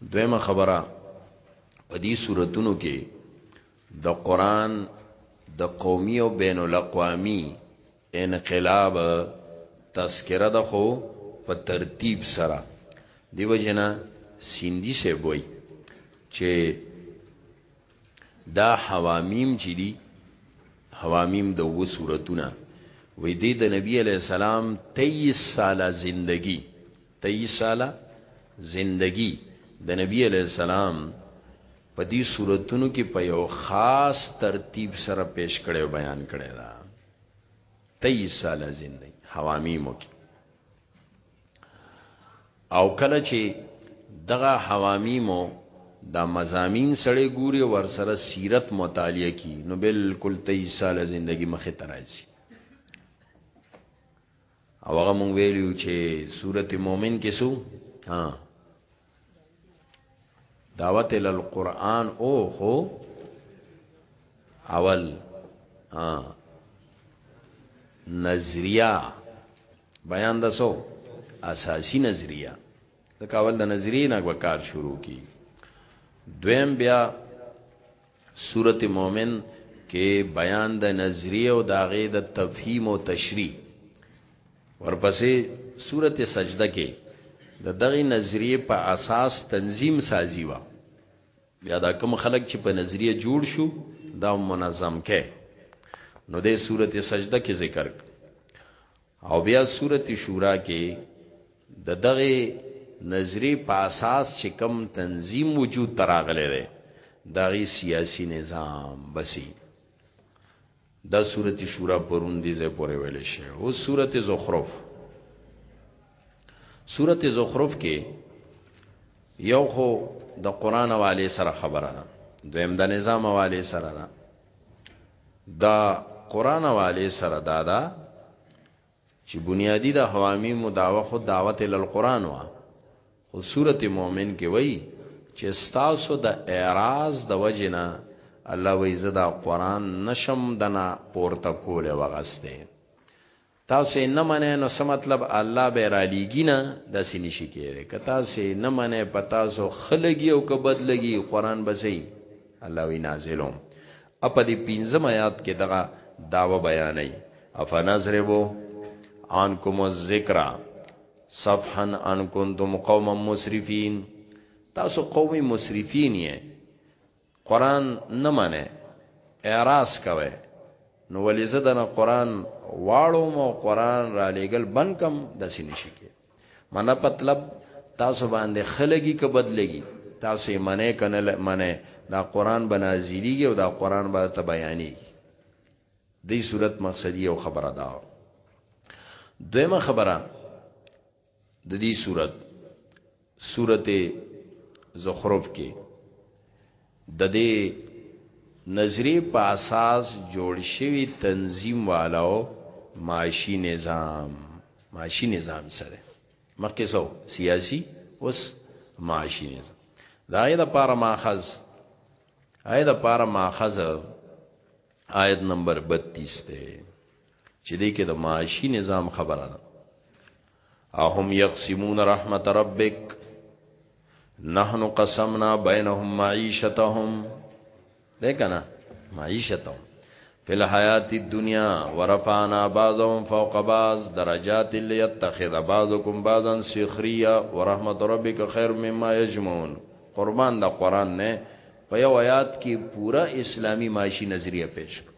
دویمه خبره په دې صورتونو کې د قران د قومي او بین الاقوامی انقلاب تذکره ده خو په ترتیب سره دیو جنا سیندی سے بوئی چې دا حوامیم چې دي حوامیم د و سورتونه وې دې د نبی علی السلام 23 ساله زندگی 23 ساله زندگی د نبی علی السلام په دې سورتونو کې په یو خاص ترتیب سره پیش کړي او بیان کړي دا 23 ساله زندگی حوامیمو کې او کله چې دغه حوامیمو دا مزامین سړی ګوري ور سره سیرت مطالعه کی نو بالکل 23 سال زندگی مخه ترایسي او هغه مونږ ویلو چې سورته مؤمن کې سو ها دعوت ال القرآن او خو اول ها نظریه بیان د سو اساسی نظریه د کاول د نظریه نه وکار شروع کی دویم بیا سورت مومن کې بیان د نظریه او د هغې د تفهیم او تشریح ورپسې سورت سجده کې د دغې نظریه په اساس تنظیم سازي وا بیا دا کوم خلک چې په نظریه جوړ شو دا منظم کې نو د سورت سجده کې ذکر او بیا سورت شورا کې د دغه نظری په اساس چې کم تنظیم وجود تراغله ده دغه سیاسی نظام بسی دا سورت شورا پرون دی زه پورې ویل شي او سورت زخرف سورت زخرف کې یو خو د قران والے سره خبره ده دویم د نظام والے سره ده دا قران والے سره دا دا چې بنیادی د حوامی مداوه خو دعوت ال القران وا خو سورته مؤمن کې وای چې ستاسو د اعراض د وجنه الله وای زدا قران نشم دنا پورته کوله وغسته تاسو یې نه منئ نو څه مطلب الله به یې رالیږي نه؟ داسې نه شي کېدای که تاسو یې نه منئ په تاسو ښه لګي او که بد لګي قرآن به څه الله وایي نازلوم ا په دې پنځم آیات کې دغه دعوه بیانوي افنضربو عنکم الذکر صفحا ان کنتم قوما مسرفین تاسو قومي مسرفین یې قران نه مانه اعراض کوي نو ولې زه د قران واړو مو قران را لېګل بنکم د سینشي کې منه مطلب تاسو باندې خلګي ک بدلګي تاسو یې منې کنه منې دا قران بنازيږي او دا قران به ته بیانېږي دې صورت مقصدی او خبره دا دویمه خبره د دې صورت سورته زخرف کې د دې نظری په اساس جوړ شوی تنظیم والو معاشی نظام معاشی نظام سره مخکې سو سیاسی اوس معاشی نظام دا یې د پاره ماخذ اې د پاره ماخذ آیت نمبر 32 ته چې دې کې د معاشي نظام خبره ده اهم یقسمون رحمت ربک نحن قسمنا بینهم معیشتهم ده کنه معیشتهم فی الحیات الدنیا ورفعنا بعضهم فوق بعض درجات لیتخذ بعضکم بعضا سخریا ورحمت ربک خیر مما یجمعون قربان دا قران نه په یو آیات کې پورا اسلامی معاشي نظریه پیش کړ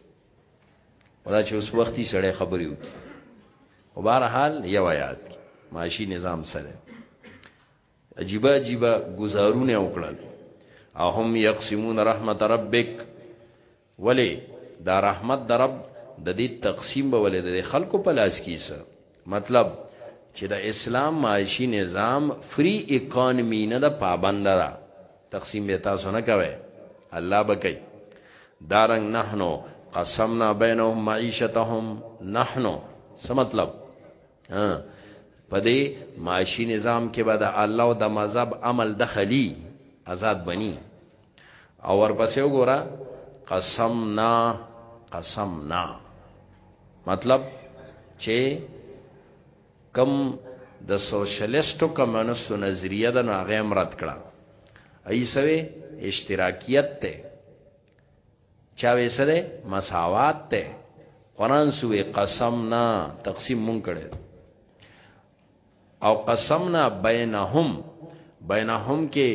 ودا چې اوس وختي سړی خبرې وکړي او بهر حال یو آیات کې معاشي نظام سره عجیبه عجیبه گزارونه وکړل اهم یقسمون رحمت ربک ولې دا رحمت د رب د دې تقسیم به ولې د خلکو په لاس کې سه مطلب چې د اسلام معاشي نظام فری اکانومي نه د پابند ده تقسیم به تاسو نه کوي الله به کوي دارنګ نحنو قسمنا بینهم معیشتهم نحنو څه مطلب ها پدې معاشي نظام کې به د الله او د مذهب عمل دخلی آزاد بنی او ورپسې وګوره قسمنا قسمنا مطلب چې کم د سوشلیستو کمونستو نظریه د ناغه مراد کړه ایسوي اشتراکیت ته چا وسره مساوات ته قران سوې قسمنا تقسیم مون کړي او قسمنا بینهم بینهم کې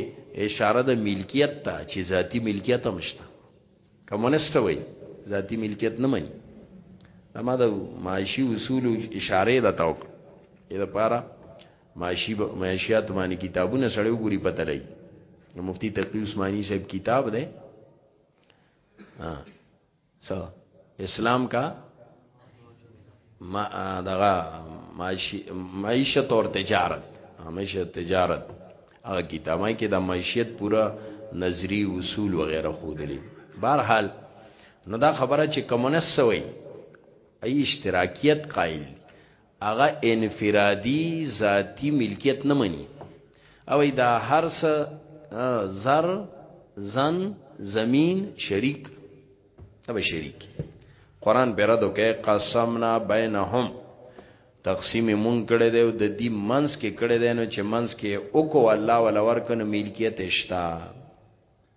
اشاره د ملکیت ته چې ذاتی ملکیت هم شته کمونست وای ذاتی ملکیت نه مني اما د معاشي اصول اشاره د توک اې د پاره معاشي معاشيات باندې کتابونه سړی وګوري پته لګي مفتی تقی عثماني صاحب کتاب ده څه اسلام کا ما دغه معیشت اور تجارت همیشه تجارت هغه کتابه کې د معیشت پورا نظری اصول وغیرہ خودلی بهرحال نو دا خبره چې کمونست وي ای اشتراکیت قائل هغه انفرادي ذاتی ملکیت نه مني او دا هر څه زر زن زمین شریک اب شریک قران پر دو کې قسمنا بینهم تقسیم مون کړي دی او د دې منس کې کړي دی نو چې منس کې او کو الله ولا ورکنه ملکیت اشتا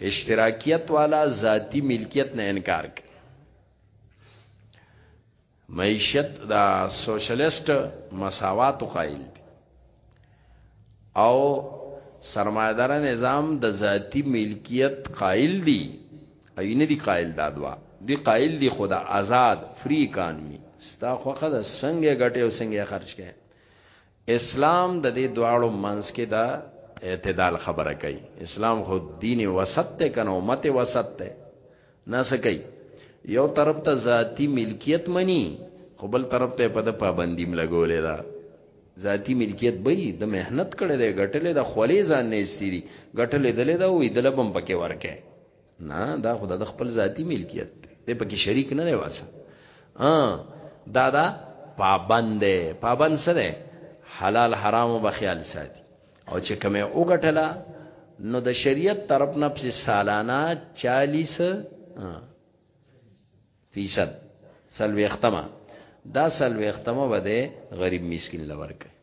اشتراکیت والا ذاتی ملکیت نه انکار کوي معیشت دا سوشلیست مساوات قائل دي او سرمایدار نظام د ذاتی ملکیت قائل دي اينه دي قائل دا دوا دي قائل دي خدا آزاد فری اکانومی ستا خوخه د څنګه ګټه او څنګه خرج کړي اسلام د دې دواړو منځ کې دا اعتدال خبره کوي اسلام خو دین وسط ته کنه امت وسط ته نه سکی یو طرف ته ذاتی ملکیت منی خو بل طرف ته په د پابندیم لګولې ده ذاتی ملکیت به د مهنت کړي ده غټلې د خولې ځان نه استری غټلې دلې ده وې دلبم پکې ورکه نه دا خدای د خپل ذاتی ملکیت دی په کې شریک نه دی واسه ا دا دا پابند دی پابند سره حلال حرام به خیال ساتي او چې کومه وګټله نو د شریعت طرف نه په سالانه 40 فیصد سلوي ختمه دا سلوي ختمه بده غریب مسكين لور کوي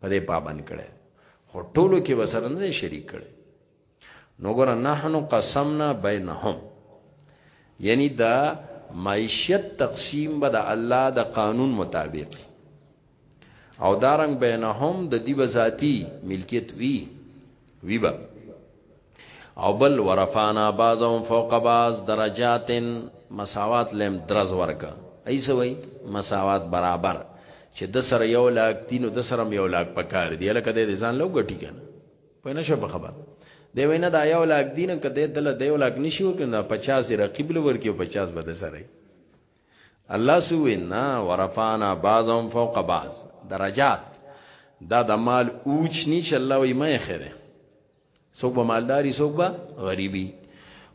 په دې پابند کړي خو ټولو کې وسره نه شریک کړي نو ګره نحنو قسمنا بینهم یعنی دا معیشت تقسیم به د الله د قانون مطابق او دارنګ بینهم د دی بذاتی ملکیت وی وی با او بل ورفانا بعضهم فوق بعض درجات مساوات لم درز ورکا ایسه وای مساوات برابر چې د سره یو لاک دینو د سره یو لاک پکار دی لکه د ځان لو غټی کنه په نشه په خبر دی وینا دا یو لاک دین کده دل دی یو لاک نشي وکنه 50 رقیب لور کې 50 بده سره الله سو وینا ورفانا بعضهم فوق بعض درجات دا د مال اوچ نی چې الله وي مې خره څوک به مالداري څوک به غريبي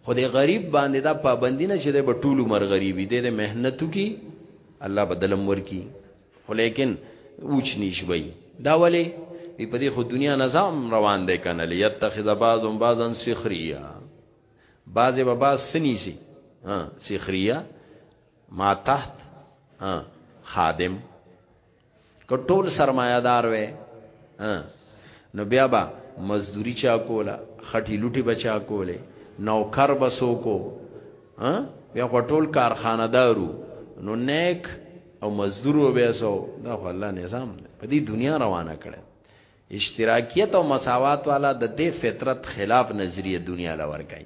خو دې غریب باندې دا پابندی نه چې د ټولو مر غریبي دې مهنتو کی الله بدلم ورکی خو لیکن اوچ نیش وای دا ولی وی په دې خو دنیا نظام روان دی کنه لیتخذ بعضهم بعضا سخریا بعضه به بعض سنیسی ها سخریا ما تحت ها خادم کټول سرمایدار وې ها نو بیا با مزدوری چا کوله خټی لوټي بچا کوله نوکر بسو کو ها بیا ټول کارخانه دارو نو نیک او مزدور و به سو دا خو الله نظام دی په دې دنیا روانه کړي اشتراکیت او مساوات والا د دې فطرت خلاف نظریه دنیا لور کوي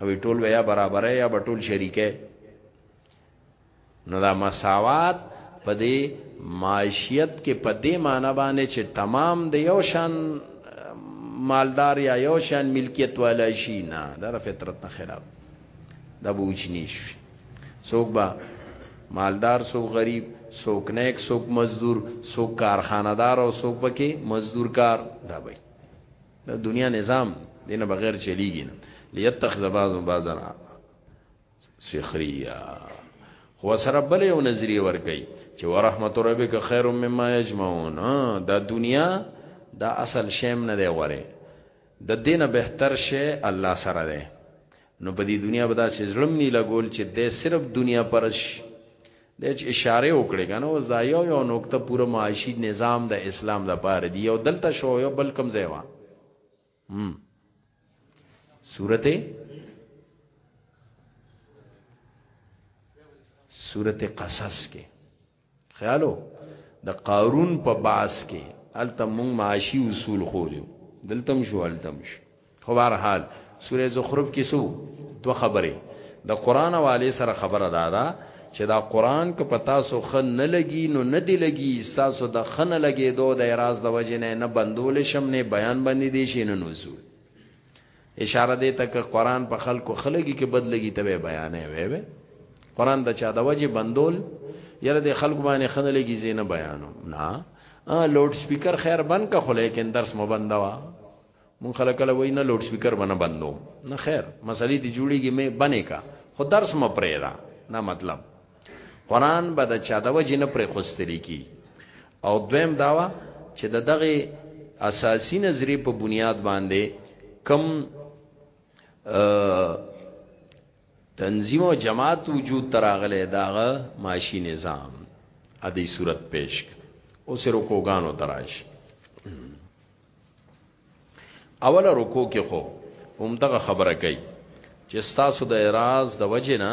او ټول ویا برابر یا ټول شریکه نو دا مساوات په دې معاشیت کې په دې معنی باندې چې تمام د یو شان مالدار یا یو شان ملکیت والا شي نه دا فطرت نه خلاف دا بوچ نشي څوک به مالدار څوک غریب څوک نیک څوک مزدور څوک کارخانه دار او څوک پکې مزدور کار دا وای دا دنیا نظام دینه بغیر چلیږي نه لیتخذ بعضهم بعضا سخریا خو سره بل یو نظریه ور کوي چې ورحمت ربک خیر مما یجمعون دا دنیا دا اصل شیم نه دی غوره د دینه بهتر شی الله سره دی نو په دې دنیا به دا چې زړم نه لګول چې د صرف دنیا پرش د اشاره وکړي کنه او زایو یو نقطه پوره معاشي نظام د اسلام د پاره دی او دلته شو یو بل کم ځای وا هم سورته سورته قصص کې خیالو د قارون په باس کې الته مونږ معاشي اصول خولیو دلتم شو التم شو خو بهر حال سوره زخرف کې سو دوه خبره د قران والے سره خبره دادا چې دا قران که پتا سو خن نه لګي نو نه دی لګي تاسو د خن لګي دو د اراز د وجه نه نه بندول شم نه بیان باندې دي شي نه نزول اشاره دې ته که قران په خلکو خلګي کې بدلګي ته بیانې وې وې قران د چا د وجه بندول یره د خلکو باندې خندلګي زینه بیانو نه ا لوډ سپیکر خیر بند کا خو لیکن درس مو بندا وا مون خلک له وای نه لوډ سپیکر باندې بندو نه خیر مسلې دې جوړیږي مې بنې کا خو درس مو پرې دا نه مطلب قران به د چا د وجې نه پرې خوستل کی او دویم داوا چې د دغه اساسی نظری په بنیاد باندې کم تنظیم او جماعت وجود تراغله داغه معاشي نظام ا دې صورت پیش او سر کوګانو تراش اوله رکو کې خو هم دغه خبره کوي چې ستاسو د اعتراض د وجې نه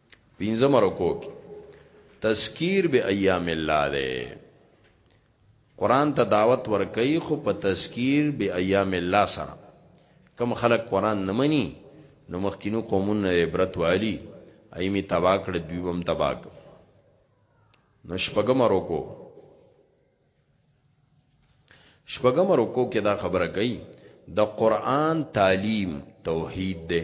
پنځم رکو کې تذکیر به ایام الله ده قران ته دعوت ورکي خو په تذکیر به ایام الله سره کم خلک قران نه مني نو مخکینو قومونه عبرت والی ایمی تبا کړ دوی بم تبا کړ نو شپګم رکو شپګم رکو کې دا خبره کوي د قران تعلیم توحید ده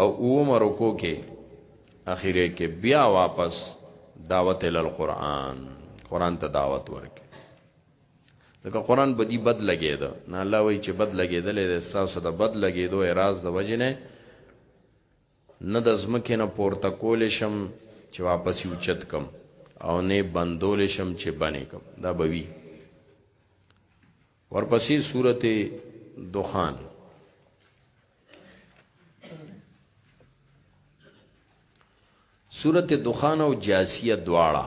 او اوم رکو کې اخیره کې بیا واپس دعوت ال قران قران ته دعوت ورک لکه قران بدی بد لګید نه الله وای چې بد لګیدل د احساس د بد لګیدو اعتراض د وجنه نه د زمکه نه پورته کول شم چې واپس یو چت کم او نه بندول شم چې باندې کم دا بوي ورپسې سورت دخان سورت دخان او جاسیه دواړه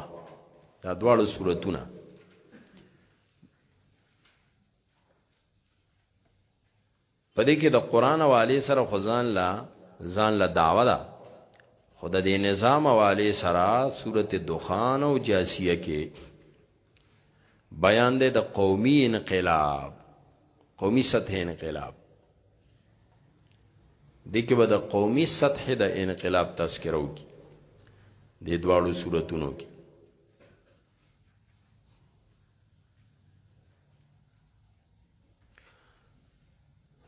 دا دواړه سورتونه په دې کې د قران حوالې سره خو ځان لا ځان له دعوه ده خو د دې نظام حوالې سره صورت دخان او جاسیه کې بیان ده د قومي انقلاب قومي سطح انقلاب د کې به د قومي سطح د انقلاب تذکرو کې د دواړو صورتونو کې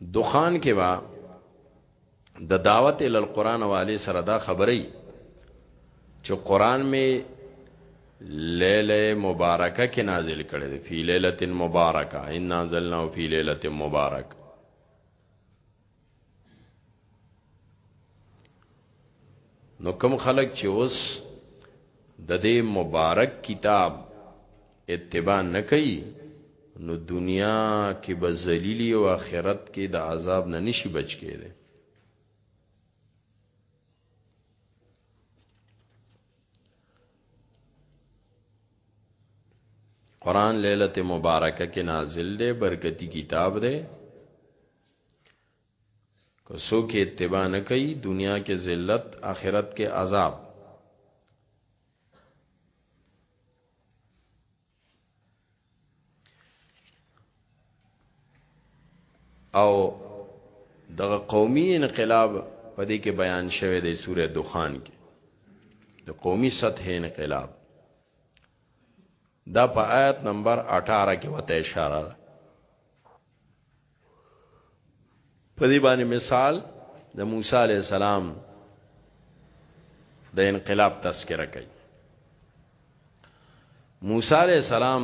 دخان کې وا د دعوت ال القران والے سره دا خبرې چې قران می لیله مبارکه کې نازل کړي دی فی لیلۃ مبارکه ان نازلنا فی لیلۃ مبارک نو کم خلق چې اوس د دې مبارک کتاب اتباع نه کوي نو دنیا کې به ذلیلی او آخرت کې د عذاب نه نشي بچ کېږي قرآن لیلت مبارکه کې نازل دی برکتی کتاب دی که څوک اتباع نه کوي دنیا کې ذلت آخرت کې عذاب او دغه قومي انقلاب په دې کې بیان شوی دی سوره دخان کې د قومي سطح انقلاب دا په آیت نمبر 18 کې وته اشاره ده په دې باندې مثال د موسی علی السلام د انقلاب تذکرہ کوي موسی علی السلام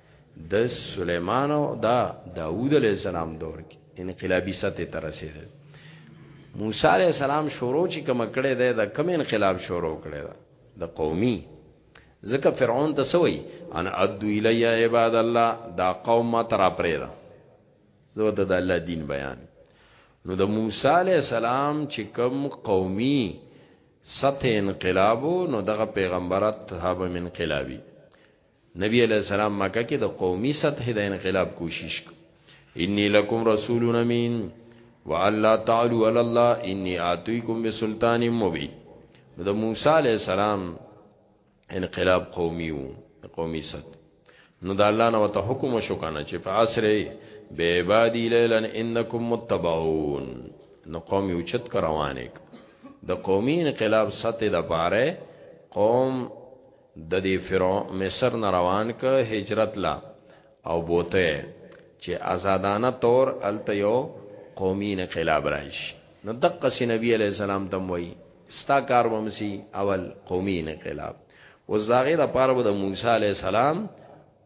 د سليمان او دا داوود عليه السلام دور کې انقلابي سطح ته رسیدل موسی عليه السلام شروع چې کوم کړي ده د کوم انقلاب شروع کړي ده د قومي ځکه فرعون ته سوی ان ادو الی عباد الله دا قوم ما تر پرې ده زه ته د الله دین بیان نو د موسی علی السلام چې کوم قومي سطح انقلابو نو دغه پیغمبرت هب من انقلابی نبی علیه السلام مکه کې د قومي سطح د انقلاب کوشش کو انی لکم رسول امین والله تعالی علی الله انی اتیکم بسلطان مبین د موسی علی السلام انقلاب قومي وو قومي ست نو د الله نو ته حکم شو کنه چې په عصر به عبادی لیلا انکم متبعون نو قومي اوچت کروانه د قومي انقلاب سطح د پاره قوم د دې فرعون مصر نه روان ک هجرت لا او بوته چې آزادانه تور الته یو قومي انقلاب راشي نو دقه سي نبی علی السلام تم وای ستا کار ومسي اول قومي انقلاب وزاغه د پاره د موسی علی السلام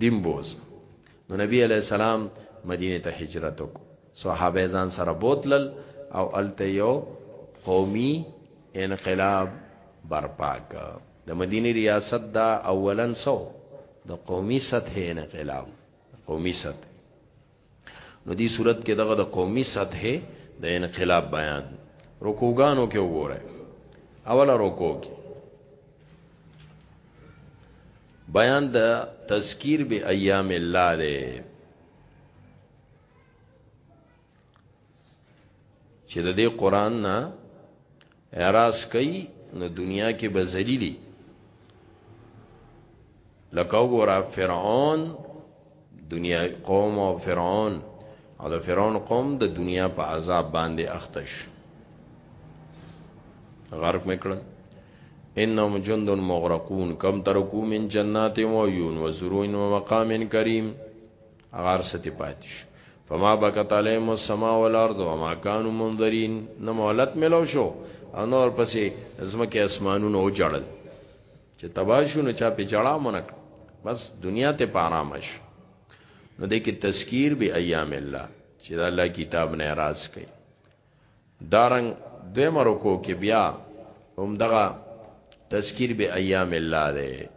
دین بوزم نو نبی علی السلام مدینه ته هجرت وکړ صحابه ځان سره بوتلل او الته یو قومي انقلاب برپا ک د مدینه ریاست دا اولن سو د قومي سطح انقلاب قومي سطح نو دی صورت کې دغه د قومي سطحې د انقلاب بیان رکوګانو کې وګوره اوله رکو کې بیان د تذکیر به ایام الله دی چې د دې قران نه اعراض کوي نو دنیا کې به ذلیلی لکه وګوره فرعون دنیا قوم او فرعون او د فرعون قوم د دنیا په عذاب باندې اختش غرق میکړه انهم جند مغرقون کم ترکو من جنات و عیون و زروین و مقام کریم غار ستی پاتیش فما بکت علیم السما والارض وما کانو منظرین نو مولت ملو شو انور پسې زمکه اسمانونو او جړل چې تباشونو چا په جړا منک بس دنیا ته پارامش نو د کې تذکیر به ایام الله چې د الله کتاب نه راز کوي دارنګ دوی مرکو کې بیا هم دغه تذکیر به ایام الله ده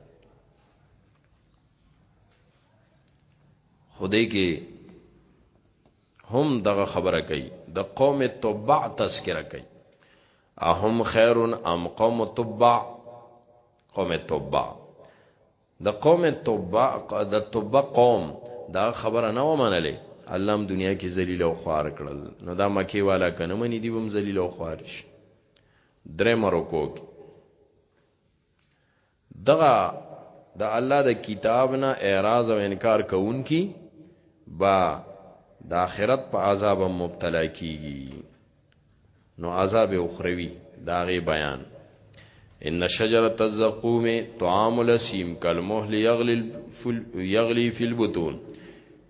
خدای کې هم دغه خبره کوي د قوم تبع تذکرہ کوي اهم خیر ام قوم تبع قوم تبع د قوم تبع د تبع قوم دا خبره نه ومنلې الله هم دنیا کې ذلیل او خوار کړل نو دا مکی والا کنه منی دی هم ذلیل او خوار شي درې مرکو کې دغه د الله د کتاب نه اعراض او انکار کوونکی با د آخرت په عذاب مبتلا کیږي نو عذاب اخروی داغه بیان ان شجره الزقوم طعام الاسیم کلمه یغلی یغلی فی البطون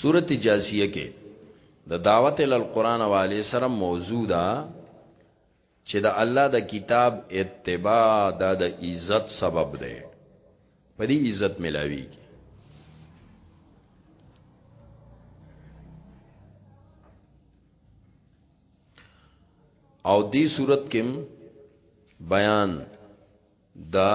سورت جاسیه کې د دعوت ال قران والے سره موضوع ده چې د الله د کتاب اتباع د د عزت سبب ده په دې عزت ملاوي کی او دې صورت کې بیان دا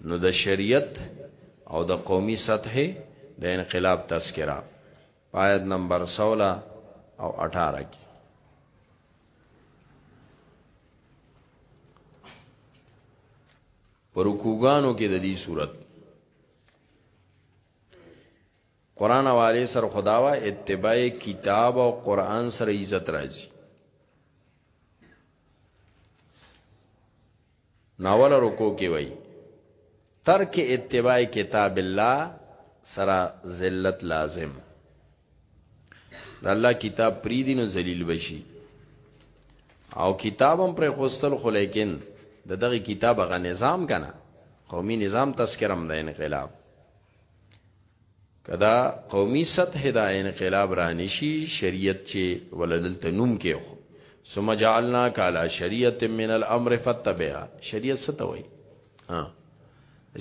نو د شریعت او د قومي سطحې د انقلاب تذکره پایت نمبر 16 او 18 کې پرکوګانو کې د دې صورت قران والے سر خداوا اتباع کتاب او قران سره عزت راځي ناوله رکو کې وای ترک اتباع کتاب الله سرا ذلت لازم د الله کتاب پری دینو ذلیل بشي او کتابم پر خوستل خو لیکن د دغه کتاب غ نظام کنه قومي نظام تذکرم د انقلاب کدا قومي سطح دا انقلاب را نشي شریعت چې ولدل تنوم کې خو ثم جعلنا کالا شریعت من الامر فتبعها شریعت ستوي ها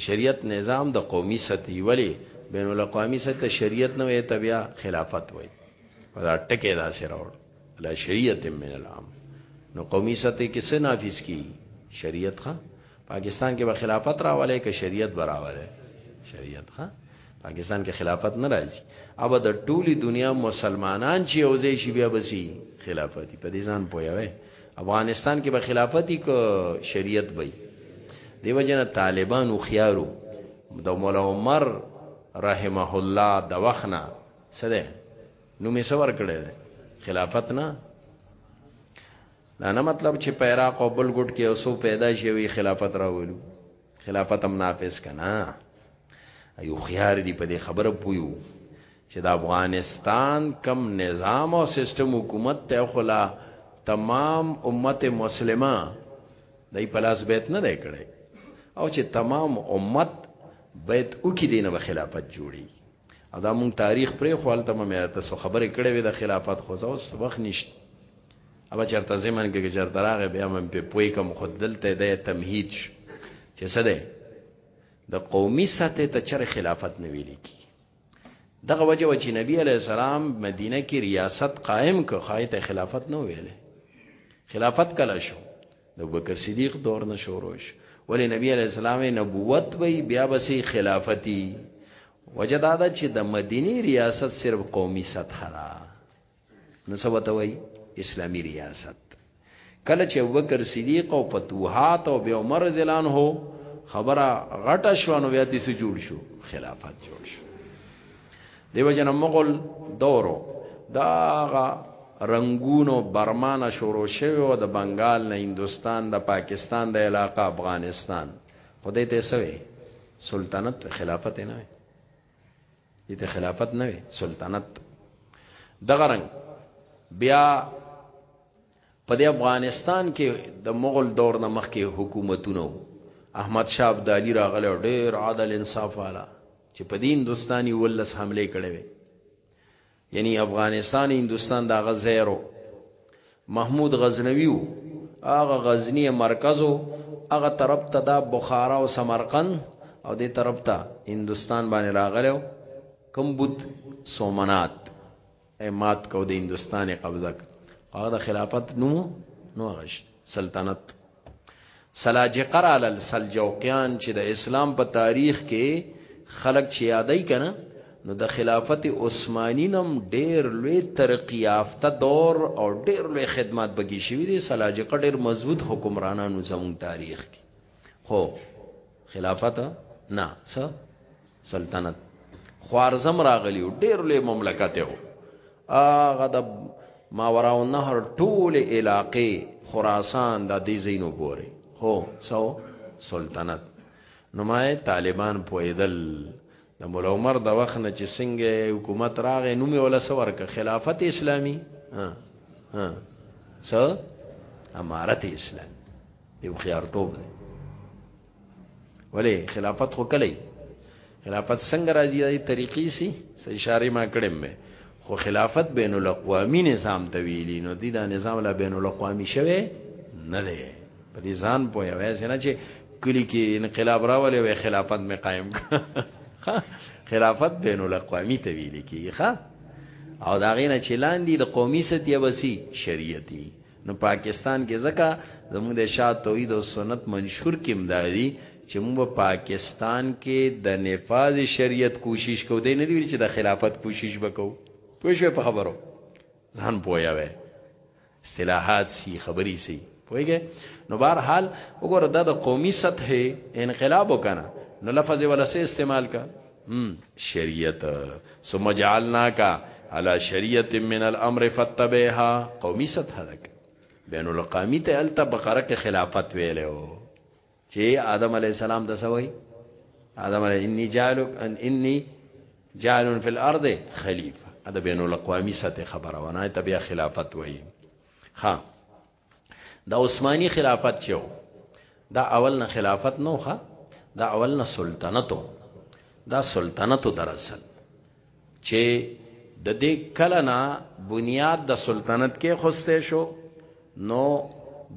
شریعت نظام د قومي سطح ولی بین الاقوامی سطح شریعت نه وي تبیا خلافت وي دا ټکه دا سره وړ لا شریعت من الامر نو قومي سطح کې څه نافذ کی شریعت ښه پاکستان کې به خلافت راولې که شریعت براولې شریعت ها پاکستان کې خلافت نه راځي اوبه د ټولي دنیا مسلمانان چې اوځي شي بیا بسی خلافتي په دې ځان پویوي افغانستان کې به خلافتي کو شریعت وي دیو جن طالبان او خيارو د مولا عمر رحمه الله د وخنا سره نو می سور کړي خلافت نه دا نه مطلب چې په عراق او بل ګډ کې اوسو پیدا شي وي خلافت راولو خلافت هم نافذ کنا ایو خيار دی په دې خبره پویو چې د افغانستان کم نظام او سیستم حکومت ته خلا تمام امت مسلمه دای په لاس بیت نه دی کړی او چې تمام امت بیت او کې دینه خلافت جوړي او دا مونږ تاریخ پرې خو هلته مې تاسو خبرې کړې وې د خلافت خو اوس وخت نشته اوبه چرته زمن کې چرته راغې بیا مې په پوي کوم خود دلته د تمهید شو چې څه ده د قومي سطح ته چر خلافت نه ویل کی دغه وجه و چې نبی علی السلام مدینه کې ریاست قائم کړ خایته خلافت نه ویلې خلافت کله شو د ابوبکر صدیق دور نه شروع شو ولی نبی علی السلام نبوت وی بیا بسې خلافتی وجدا دا چې د مدینی ریاست صرف قومي سطح را نسبت وی اسلامی ریاست کله چې ابوبکر صدیق او فتوحات او بیا عمر زلان هو خبره غټه شو نو بیا دې جوړ شو خلافت جوړ شو دیو جن مغل دورو دا غا رنگونو برمانه شروع شوی او د بنگال نه هندستان د پاکستان د علاقه افغانستان خدای ته سوي سلطنت خلافت نه وي دې خلافت نه وي سلطنت دغه رنگ بیا په دې افغانستان کې د مغل دور نه مخکې حکومتونه احمد شاه ابدالي راغلی او ډېر عادل انصاف والا چې په دې هندستاني ولس حمله کړې وي یعنی افغانستان هندستان دا غزیرو محمود غزنوی وو هغه غزنی مرکزو هغه طرف ته دا بخارا او سمرقند او دې طرف ته هندستان باندې راغلو کم بوت سومنات ای مات کو د هندستان قبضه هغه د خلافت نوم نو هغه سلطنت سلاجقه را لل سلجوقیان چې د اسلام په تاریخ کې خلق چې یادای کنه نو د خلافت عثماني نم ډیر لوی ترقی یافته دور او ډیر لوی خدمات بګی شوی دی سلاجقه ډیر مضبوط حکمرانانو زمون تاریخ کې هو خلافت نه څه سلطنت خوارزم راغلی و ډیر لوی مملکت و هغه د ماوراء النهر ټول علاقې خراسان د دې زینو پورې هو سو سلطنت نو ما طالبان پویدل د مولا عمر د وخت نه چې څنګه حکومت راغې نو مې ولا سور ک خلافت اسلامی ها ها س امارت اسلام یو خيارتوب دی ولی خلافت خو کلی خلافت څنګه راځي د طریقې سي اشاره ما کړم مې خو خلافت بین الاقوامی نظام ته ویلی نو دی دا نظام لا بین الاقوامی شوه نه دی په دې ځان پوهه وای سينه چې کلی کې انقلاب راولې وې خلافت مې قائم خلافت بین الاقوامی ته ویل کیږي ښا او دا غینه چلاندې د قومي ستیا وسی شریعتي نو پاکستان کې ځکه زموږ د شاه توحید او سنت منشور کې مداري چې موږ په پاکستان کې د نفاذ شریعت کوشش کو دی نه دی چې د خلافت کوشش وکاو پوه شو په خبرو ځان پویا وې اصطلاحات سی خبري سی پوهیږي نو بهر حال وګوره دا د قومي سطح انقلاب وکنه نو لفظ ولسه استعمال کا شریعت ثم جعلناک علی شریعت من الامر فتبعها قومی سطح دک بین الاقوامی ته الته بقره کې خلافت ویلو چې آدم علی السلام د سوي آدم علی انی جعل ان انی جعل فی الارض خلیفہ دا بین الاقوامی سطح خبره ونه ته بیا خلافت وایي ها د عثماني خلافت چې دا اول نه خلافت نو ښه دا اول نه سلطنتو دا سلطنتو دراصل چې د دې کله نه بنیاد د سلطنت کې خوسته شو نو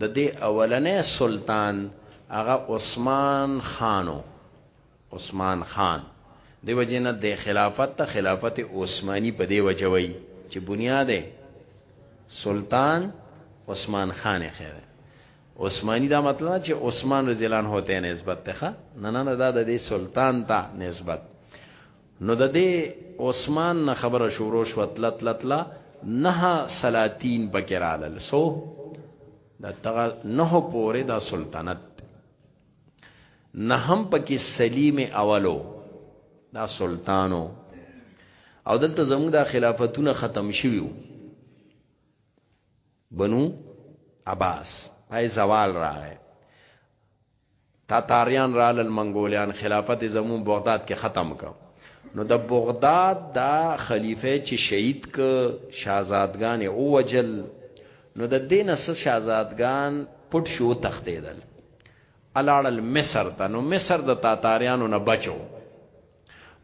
د دې اولنې سلطان هغه عثمان خانو عثمان خان دی وجه نه د خلافت ته خلافت عثماني په دی وجه وای چې بنیاد سلطان عثمان خان خیره عثماني دا مطلب چې عثمان رضی الله عنه ته نسبت ته نه نه دا د سلطان ته نسبت نو د دې عثمان نه خبره شروع شو تلت لتلا نه سلاطین بکرالل سو دا تغه نه پوره دا سلطنت نه هم پکې سلیم اولو دا سلطانو او دلته زموږ د خلافتونه ختم شویو بنو عباس پای زوال راغی تاتاریان رال المنګولیان خلافت زمون بغداد کې ختم کړ نو د بغداد دا خلیفہ چې شهید ک شاهزادګان او وجل نو د دین اس شاهزادګان پټ شو تختیدل الاړل مصر ته نو مصر د تاتاریانو نه بچو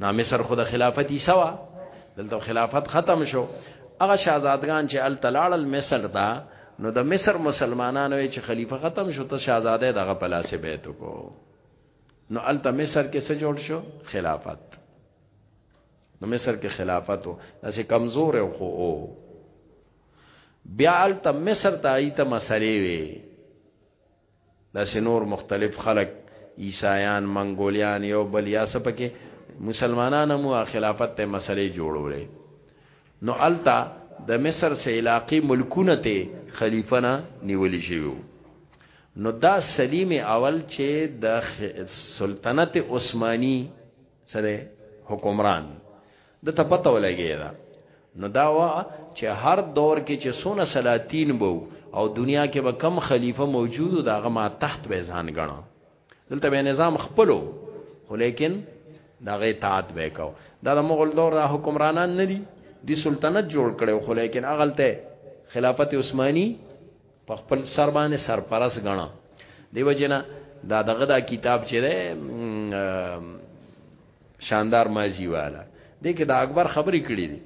نو مصر خود خلافت یې سوا دلته خلافت ختم شو هغه شاهزادگان چې ال تلاړل مصر دا نو د مصر مسلمانانو چې خلیفہ ختم شو ته شاهزاده دغه پلاسه بیت کو نو ال ته مصر کې څه جوړ شو خلافت نو مصر کې خلافت و داسې کمزور او خو او بیا ال ته مصر ته ایته مسلې وي داسې نور مختلف خلک عیسایان منګولیان یو بل یا څه پکې مسلمانان مو خلافت ته مسلې جوړولې نو التا د مصر سه علاقې ملکونه ته خلیفہ نه نیول شوی نو دا سلیم اول چې د سلطنت عثماني څه دی حکمران د ته پته ولګی دا نو دا وا چې هر دور کې چې سونه سلاطین بو او دنیا کې به کم خلیفہ موجود دا غما تحت به ځان غنو دلته به نظام خپلو خو لیکن دا غي تات به کو دا د مغول دور د حکمرانان نه دي دی سلطنت جوړ کړي خو لیکن اغلته خلافت عثماني په خپل سر باندې سرپرست غنا دیو جنا دا دغه دا کتاب چې ده شاندار مازی والا دې کې دا اکبر خبرې کړې دي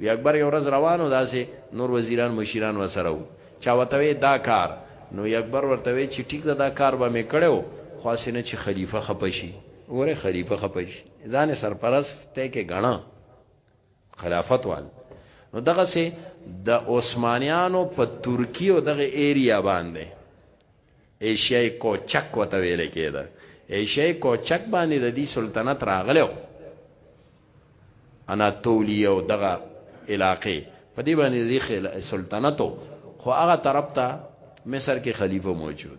وی اکبر یو ورځ روانو داسې نور وزیران مشیران وسره وو چا وتوي دا کار نو اکبر ورته وی چې ټیک دا کار به مې کړو خو اسنه چې خلیفہ خپشي وره خلیفہ خپشي ځان سرپرست ته کې غنا خلافت وال نو دغه سه د عثمانیانو په ترکی او دغه ایریا باندې ایشیای کوچک وته ویل کېده ایشیای کوچک باندې د دې سلطنت راغلو اناتولیا او دغه علاقې په دې باندې د سلطنتو خو هغه طرف ته مصر کې خلیفہ موجود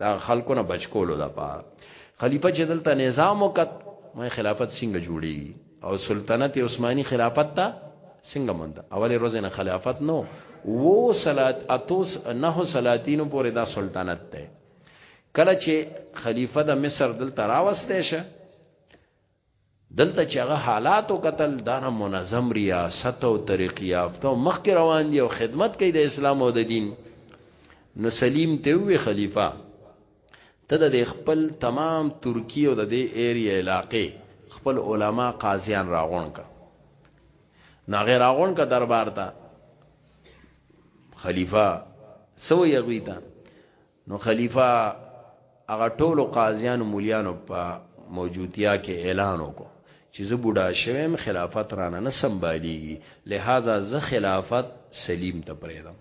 دا خلکو نه بچ کولو د پاره خلیفہ چې دلته نظام وکړ مې خلافت څنګه جوړیږي او سلطنت عثماني خلافت ته څنګه مونږ اولې ورځې نه خلافت نو وو صلات اتوس نه صلاتینو پورې دا سلطنت ته کله چې خلیفہ د مصر دلته راوسته شه دلته چې هغه حالات وکتل دا نه منظم ریاست او طریق یافته مخکې روان دي او خدمت کوي د اسلام او د دین نو سلیم ته وی خلیفہ ته د خپل تمام ترکی او د دې ایریا علاقې خپل علما قاضیان راغون کا نا غیر راغون کا دربار ته خلیفہ سو یغوی ته نو خلیفہ هغه ټولو قاضیانو مولیانو په موجودتیا کې اعلان وکړو چې زه بوډا شوم خلافت رانه نه سمباليږي لہذا زه خلافت سلیم ته پرېدم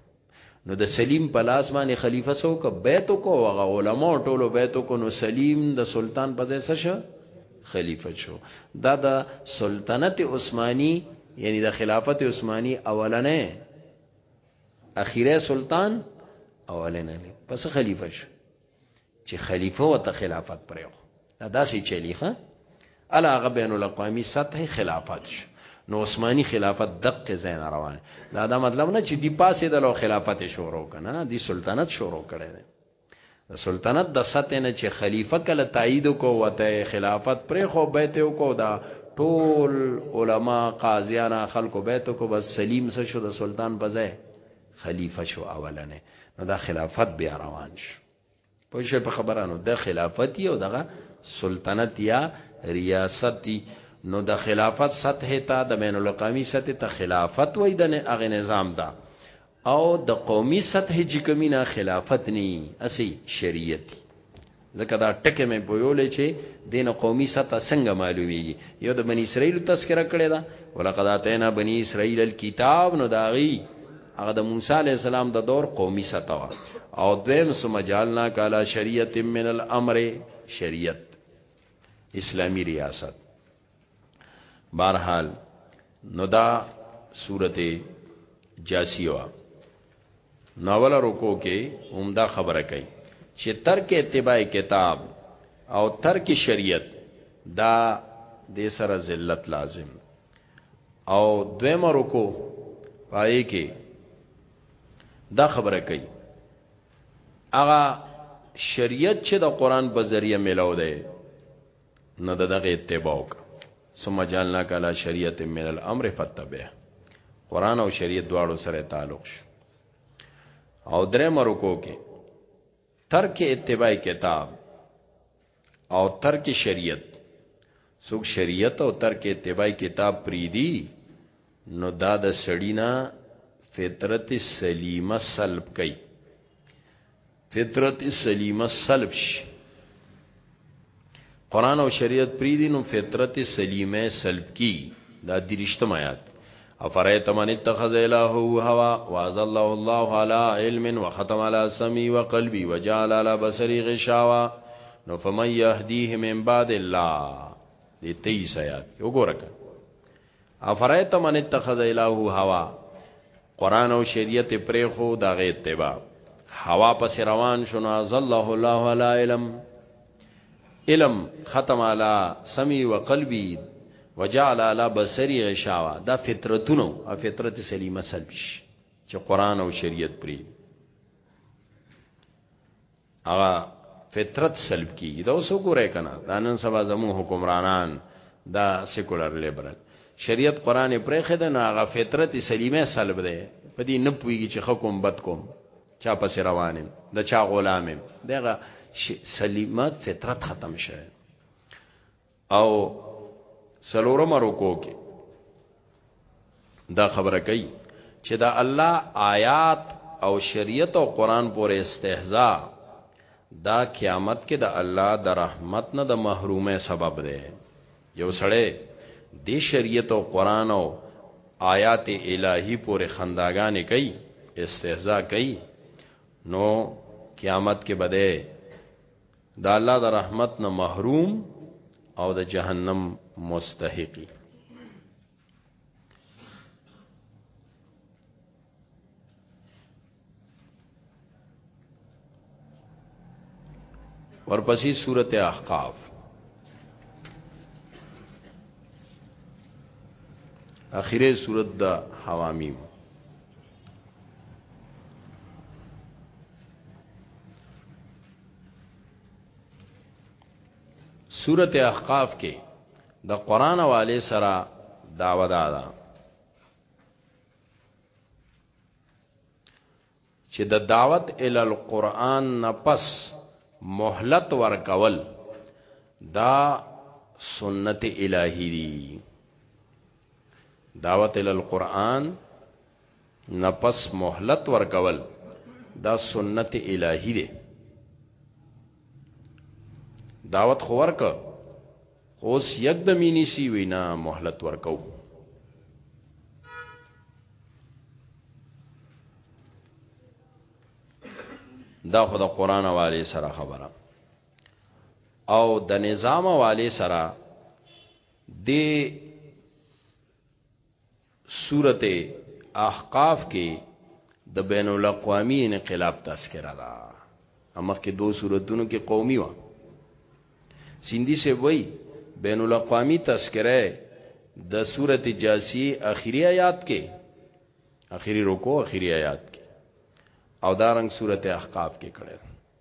نو د سلیم په لاس باندې خلیفہ سو ک بیت کو هغه علما ټولو بیت کو نو سلیم د سلطان په ځای څه شو خلیفہ شو دا د سلطنت عثماني یعنی د خلافت عثماني اولنې اخیره سلطان اولن علی پس خلیفہ شو چې خلیفہ وته خلافت پرېو دا داسې چلیخه الاغه بین الاقوامی سطح خلافت شو نو عثماني خلافت دقه زین روان دا دا مطلب نه چې دی پاسې د لو خلافت شروع کنه دی سلطنت شروع کړي د سلطنت د سطح نه چې خلیفه کله تایید کو وته خلافت پر خو بیت کو دا ټول علما قاضیان خلکو بیت کو بس سلیم سره شو د سلطان په ځای خلیفہ شو اولنې نو دا خلافت بیا روان شو په شی په خبرانو د خلافت یو دغه سلطنت یا ریاست نو د خلافت سطح ته د بین الاقوامی سطح ته خلافت وای د هغه نظام دا او د قومي سطح جکمینا خلافت نی اسی شریعت دی ځکه دا ټکه مې بویولې چې دین قومي سطح څنګه معلومیږي یو د بنی اسرائیل تذکرہ کړی دا ولقد اتینا بنی اسرائیل الكتاب نو داغي هغه د موسی علی السلام د دور قومي سطح او دویم سم جالنا کالا شریعت من الامر شریعت اسلامی ریاست بارحال نو دا صورت جاسی وا ناول رکو کې عمدہ خبره کوي چې ترک اتباع کتاب او ترک شریعت دا د سره ذلت لازم او دویمه رکو پای کې دا خبره کوي اغه شریعت چې د قران په ذریعہ ملاو دی نو دغه اتباع وک ثم جعلنا کلا شریعت من الامر فتبع قران او شریعت دواړو سره تعلق شو او درې مرکو کې ترک اتباع کتاب او ترک شریعت څوک شریعت او ترک اتباع کتاب پریدي نو دا د سړی نه فطرت سلیمه سلب کوي فطرت سلیمه سلب شي قران او شریعت پری دي نو فطرت سلیمه سلب کی دا درشتم آیات افرایت من اتخذ الهه هوا واذ الله الله على علم وختم على سمي وقلبي وجعل على بصري غشاوه نو فمن يهديه من بعد الله دې 23 آیات وګورئ افرایت من اتخذ الهو هوا قران او شریعت پرې خو دا غي اتباع هوا پس روان شنو ازله الله علی علم علم ختم علی سمی و قلبی وجعل علی بصری غشاوا دا فطرتونو او فطرت سلیمه سلبش چې قران او شریعت پرې هغه فطرت سلب کیږي دا اوس وګورئ کنه دا نن سبا زمو حکمرانان دا سیکولر لیبرل شریعت قران پرې خده نه هغه فطرت سلیمه سلب ده په دې نه پويږي چې حکم بد کوم چا پس روانم د چا غلامم دغه سلیمه فطرت ختم شوه او سلورم رکو کې دا خبره کوي چې دا الله آیات او شریعت او قران پورې استهزاء دا قیامت کې د الله د رحمت نه د محرومه سبب دی یو سړی د شریعت او قران او آیات الهی پورې خنداګانې کوي استهزاء کوي نو قیامت کې بده د الله د رحمت نه محروم او د جهنم مستحقی ورپسې سورته احقاف اخیره سورته د حوامیم سورت احقاف کې د قران والے سره داوا دادا دا چې د دعوت ال القرآن نفس مهلت ورکول دا سنت الهی دی دعوت ال القرآن نه پس مهلت ورکول دا سنت الهی دی دعوت خو ورک اوس یک د مینی سی وینا مهلت ورکو دا خو د قران والے سره خبره او د نظام والے سره د سورته احقاف کې د بین الاقوامی انقلاب تذکرہ ده امخ کې دو سورتونو کې قومي و سیندی سے وای بین الاقوامی تذکرہ د سورته جاسی اخیری آیات کې اخیری رکو اخیری آیات کې او دارنګ سورته احقاف کې کړه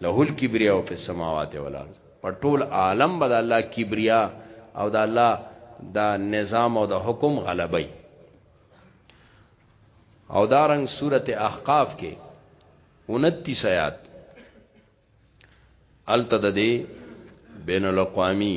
له الکبریا فی السماوات والارض په ټول عالم به د الله کبریا او د الله د نظام او د حکم غلبي او دارنګ سورته احقاف کې 29 آیات التددی بین الاقوامی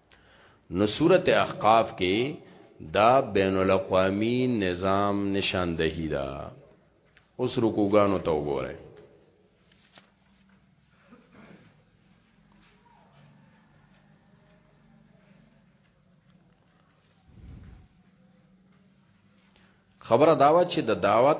نو سورت احقاف کې دا بین الاقوامی نظام نشاندهی دا اوس رکوګانو ته وګورئ خبره داوا چې د دعوت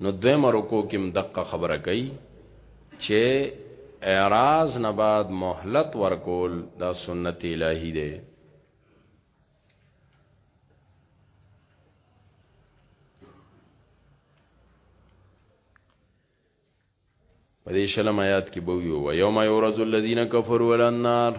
نو دوی مرکو کم دقه خبره کوي چې اعراض نه بعد مهلت ورکول دا سنت الهی دی په دې شلم آیات کې به وي او یوم یورز الذین کفروا ولنار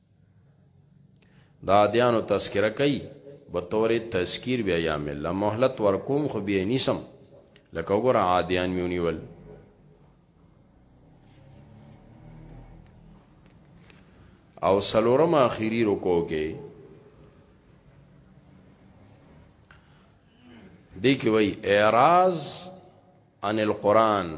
دا دیانو تذکرہ کوي به تور تذکیر بیا یا مله مهلت ورکوم خو بیا نیسم لکه وګور عادیان میونیول او سلورم اخیری رکو کې دی کې وای اعراض عن القرآن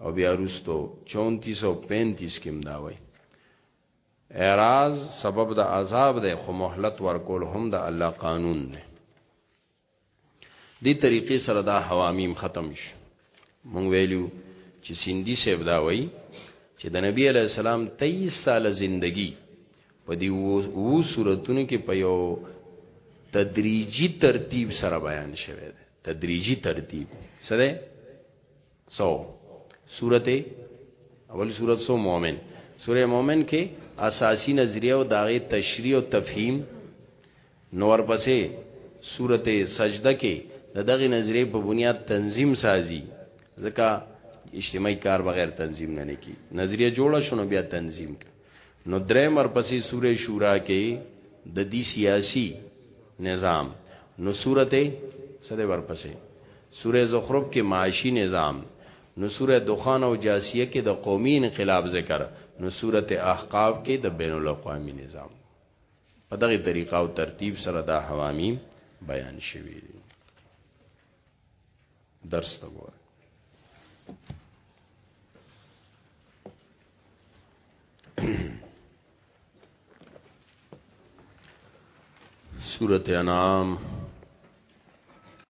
او بیا روستو 34 او 35 کیم دا وای اعراض سبب د عذاب ده خو مهلت ورکول هم د الله قانون ده دی طریقې سره دا حوامیم ختم شي مونږ ویلو چې سیندی صاحب دا وای چې د نبی علی السلام 23 سال زندگی په دی وو صورتونو کې په یو تدریجی ترتیب سره بیان شوه تدریجی ترتیب سره څو سورت اول سورت سو مومن سوره مومن کې اساسی نظریه او داغه تشریح او تفهیم نور پسې سورت سجده کې دغه نظریه په بنیاد تنظیم سازي ځکه اجتماعي کار بغیر تنظیم نه نه کی نظریه جوړه شونه بیا تنظیم کا نو درې مر پسې سوره شورا کې د دې سیاسي نظام نو سورته سره ورپسې سوره زخرف کې معاشي نظام نو سوره دخان او جاسیه کې د قومي انقلاب ذکر نو سورته احقاف کې د بین الاقوامی نظام په دغه طریقه او ترتیب سره دا حوامی بیان شوی دی درس ته وګوره سورت انعام